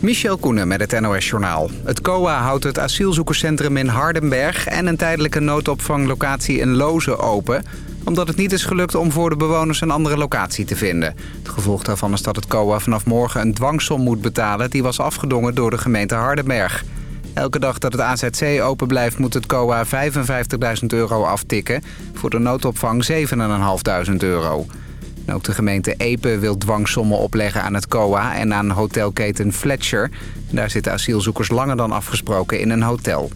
Michel Koenen met het NOS-journaal. Het COA houdt het asielzoekerscentrum in Hardenberg... en een tijdelijke noodopvanglocatie in Lozen open... omdat het niet is gelukt om voor de bewoners een andere locatie te vinden. Het gevolg daarvan is dat het COA vanaf morgen een dwangsom moet betalen... die was afgedongen door de gemeente Hardenberg. Elke dag dat het AZC open blijft moet het COA 55.000 euro aftikken... voor de noodopvang 7.500 euro. Ook de gemeente Epe wil dwangsommen opleggen aan het COA en aan hotelketen Fletcher. Daar zitten asielzoekers langer dan afgesproken in een hotel.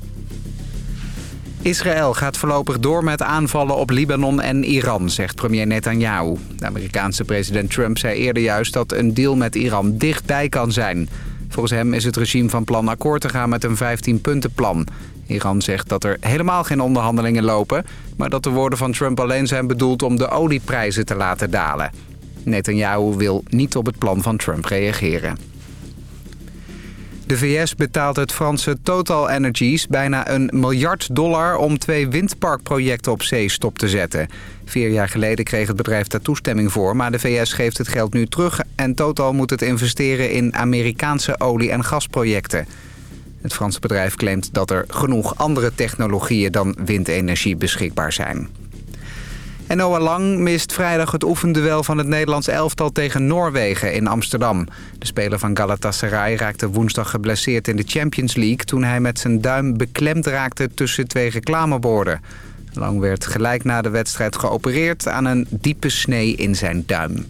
Israël gaat voorlopig door met aanvallen op Libanon en Iran, zegt premier Netanyahu. De Amerikaanse president Trump zei eerder juist dat een deal met Iran dichtbij kan zijn... Volgens hem is het regime van plan akkoord te gaan met een 15-puntenplan. Iran zegt dat er helemaal geen onderhandelingen lopen... maar dat de woorden van Trump alleen zijn bedoeld om de olieprijzen te laten dalen. Netanyahu wil niet op het plan van Trump reageren. De VS betaalt het Franse Total Energies bijna een miljard dollar... om twee windparkprojecten op zee stop te zetten. Vier jaar geleden kreeg het bedrijf daar toestemming voor... maar de VS geeft het geld nu terug... en Total moet het investeren in Amerikaanse olie- en gasprojecten. Het Franse bedrijf claimt dat er genoeg andere technologieën dan windenergie beschikbaar zijn. En Noah Lang mist vrijdag het oefenduel van het Nederlands elftal tegen Noorwegen in Amsterdam. De speler van Galatasaray raakte woensdag geblesseerd in de Champions League... toen hij met zijn duim beklemd raakte tussen twee reclameborden. Lang werd gelijk na de wedstrijd geopereerd aan een diepe snee in zijn duim.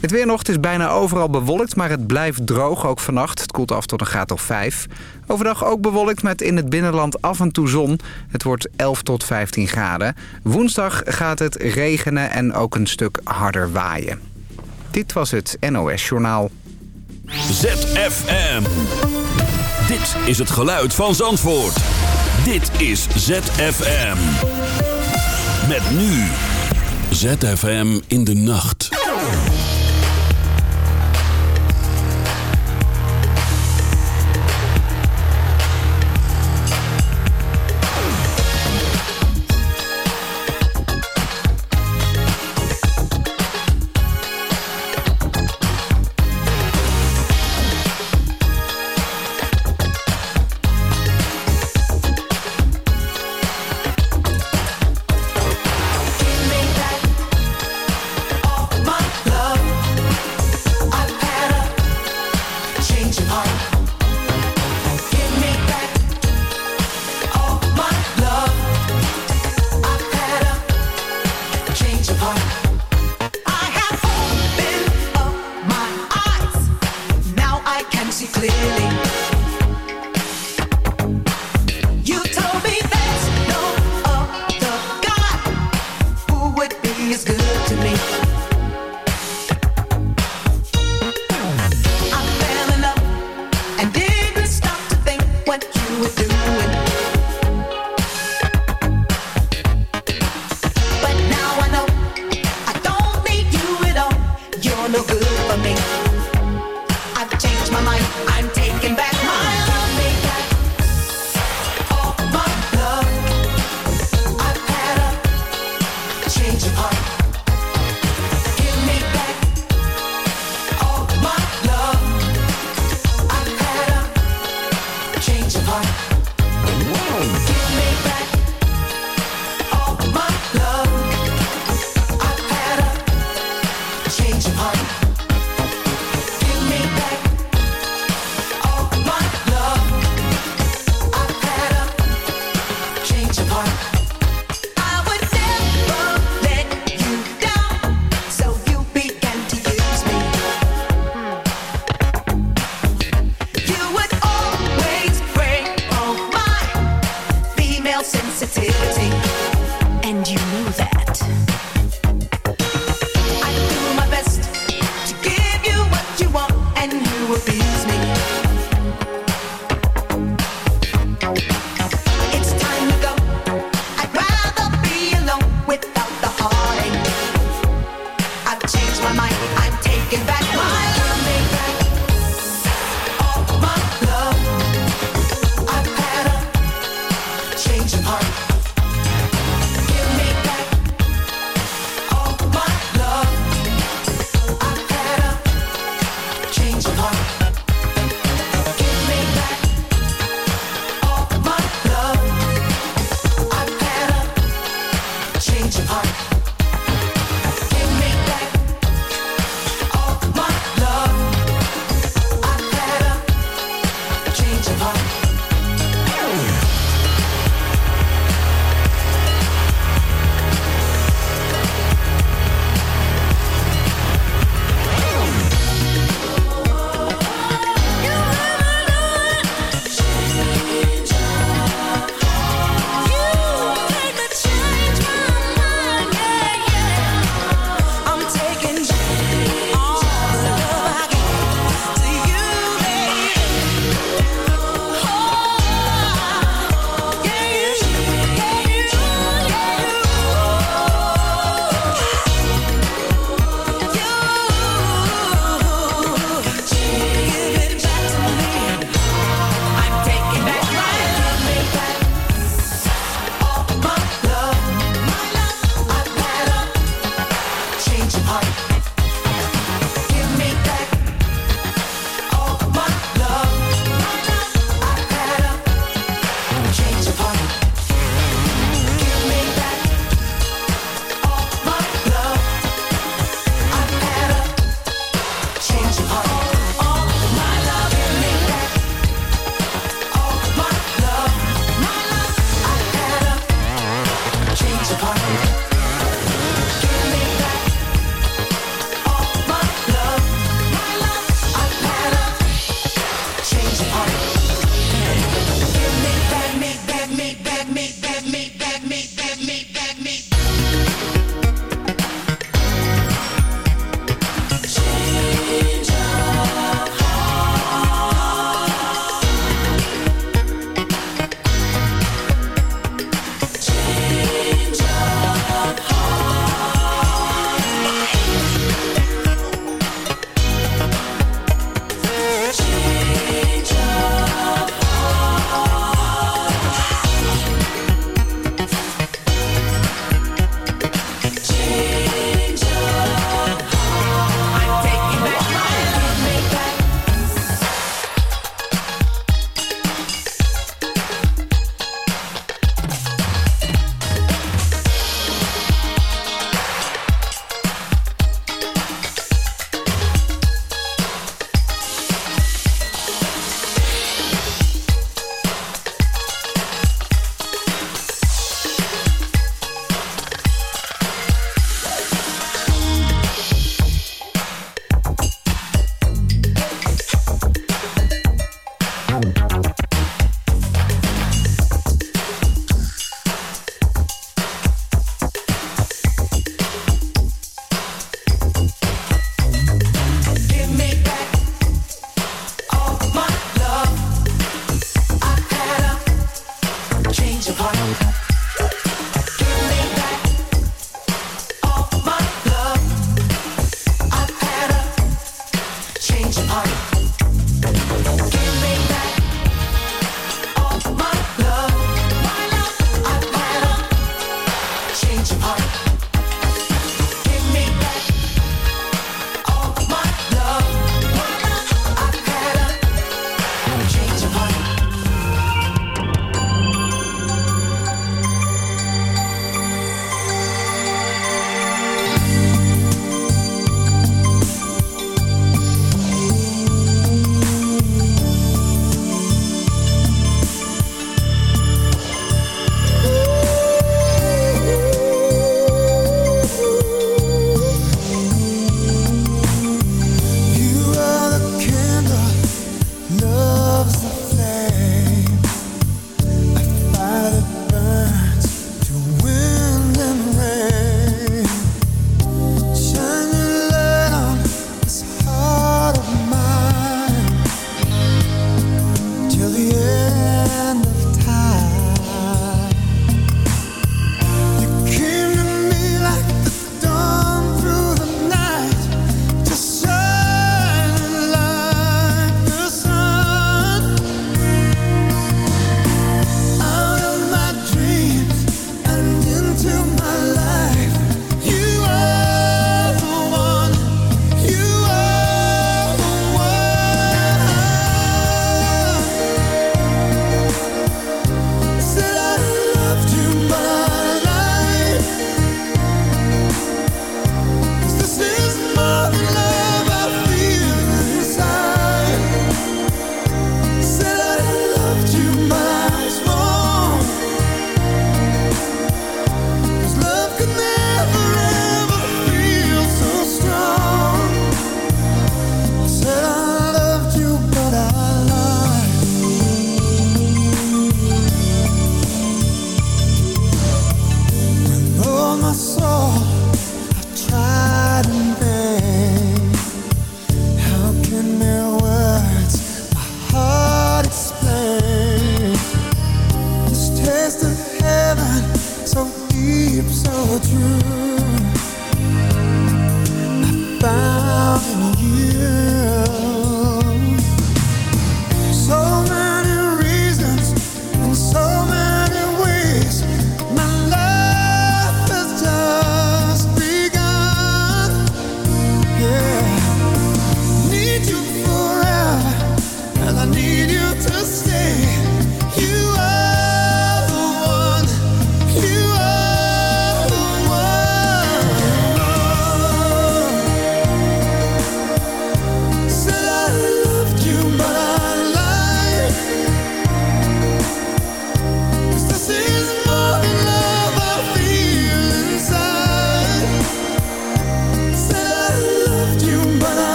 Het weer is bijna overal bewolkt, maar het blijft droog, ook vannacht. Het koelt af tot een graad of 5. Overdag ook bewolkt met in het binnenland af en toe zon. Het wordt 11 tot 15 graden. Woensdag gaat het regenen en ook een stuk harder waaien. Dit was het NOS Journaal. ZFM. Dit is het geluid van Zandvoort. Dit is ZFM. Met nu. ZFM in de nacht.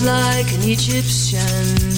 Like an Egyptian.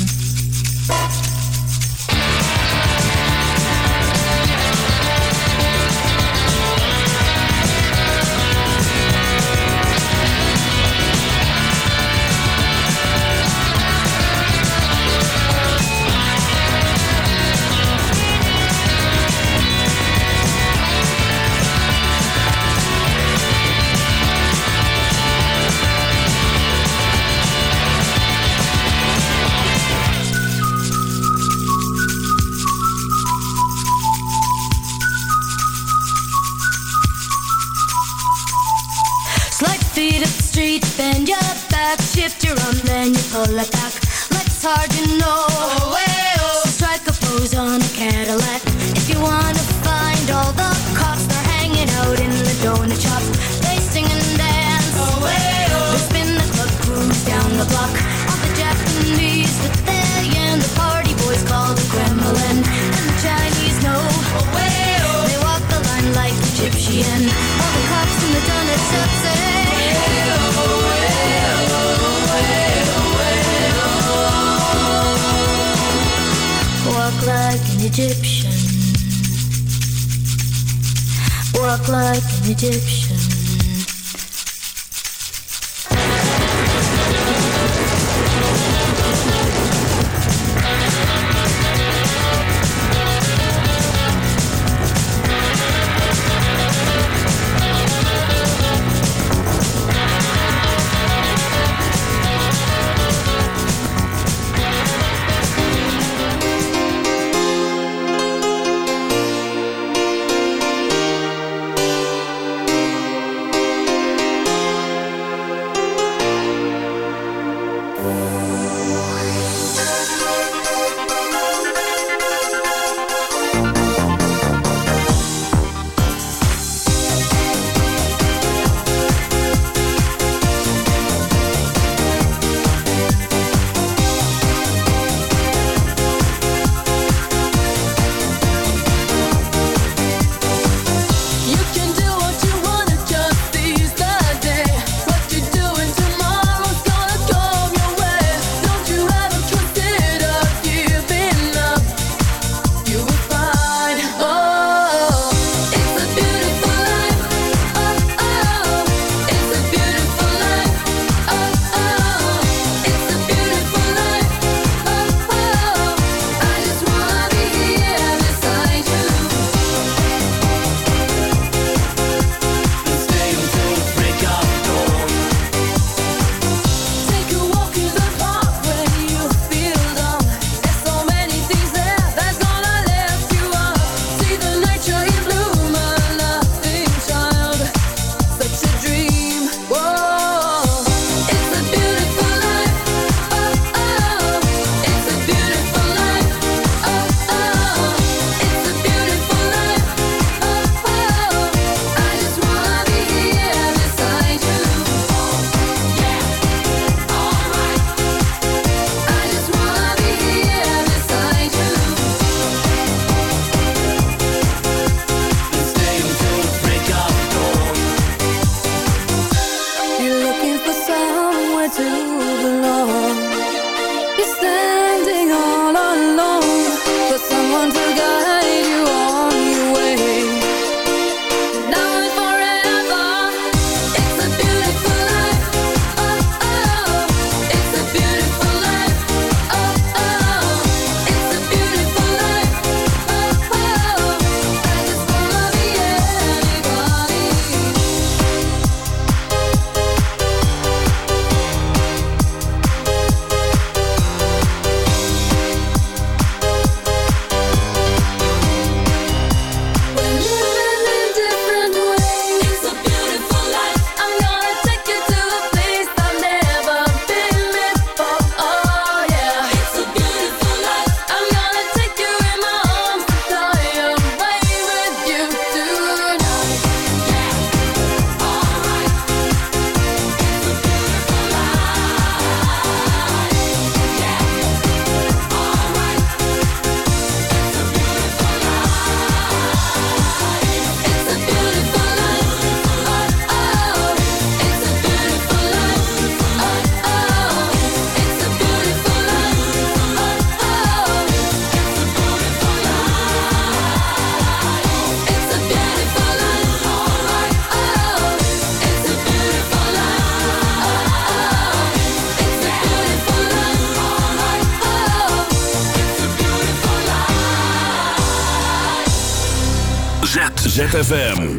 ZFM.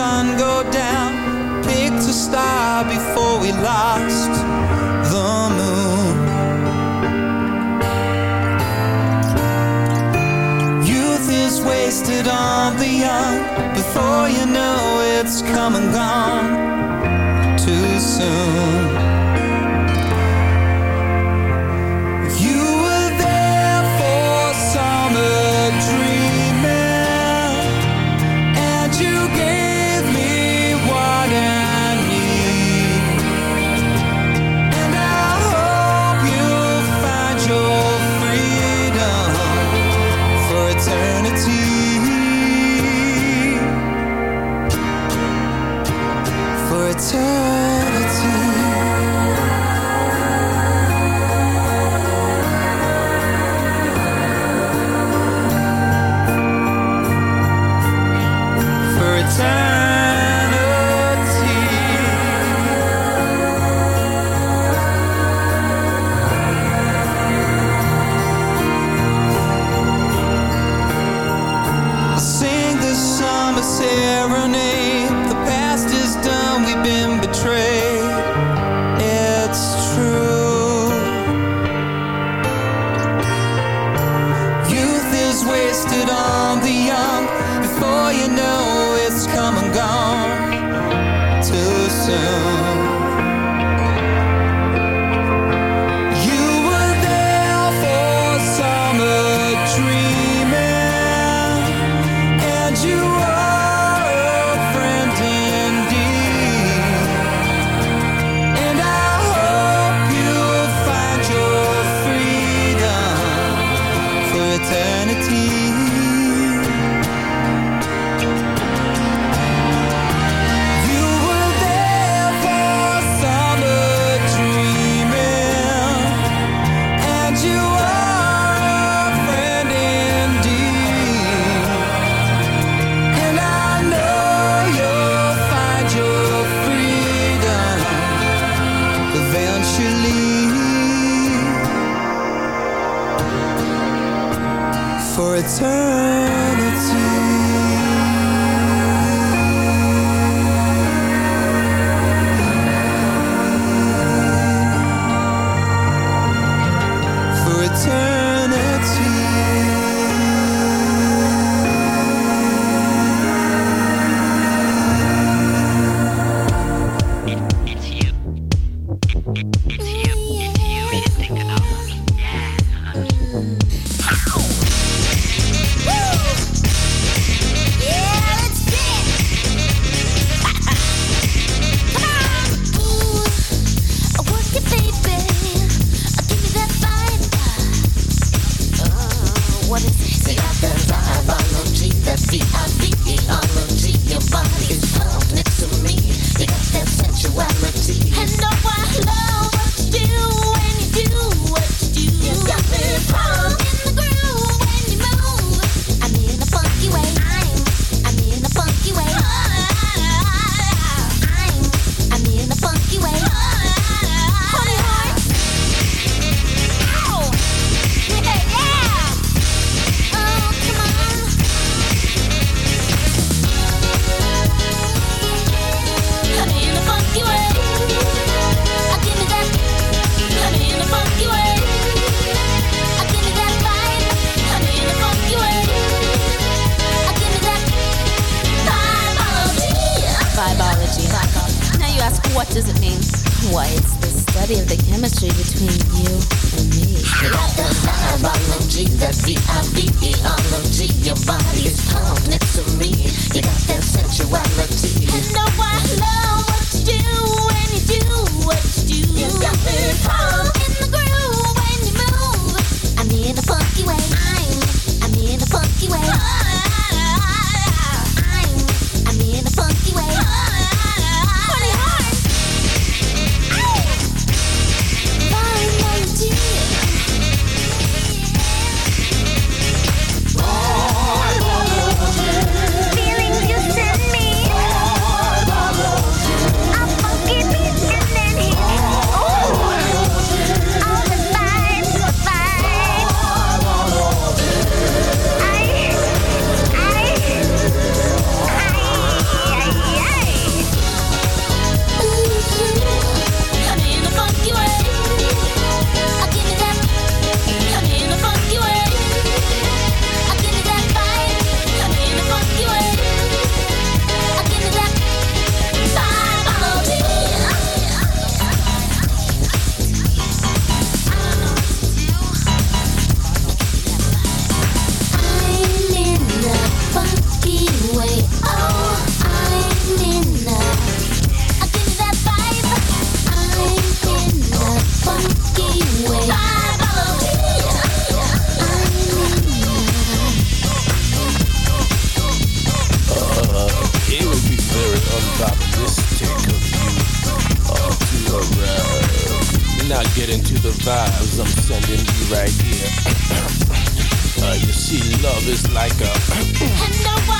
sun go down Picked a star before we lost the moon. Youth is wasted on the young Before you know it's come and gone Too soon. You. right here. Uh, you see, love is like a.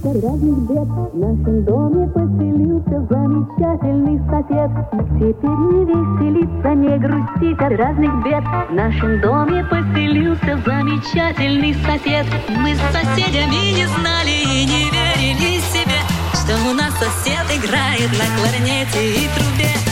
разных бед. В нашем доме поселился замечательный сосед. Теперь не веселиться, не грустить от разных бед. В нашем доме поселился замечательный сосед. Мы с соседями не знали и не верили себе Что у нас сосед играет на кларнете и трубе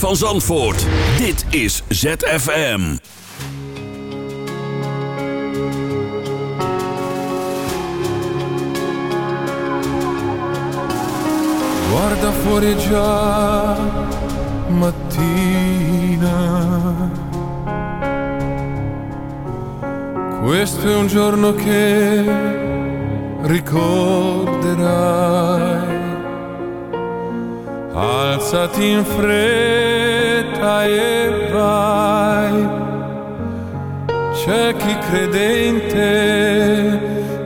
van Zandvoort. Dit is ZFM. Guarda fuori già mattina. Questo è un giorno che ricorderai. Alzati in fretta e vai. C'è chi credente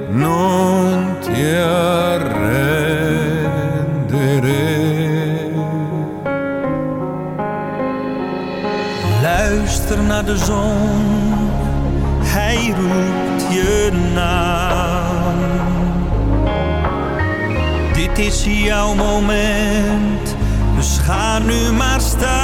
non ti arrendere. Luister naar de zon, hij roept je naam. Dit is jouw moment, nu maar staan.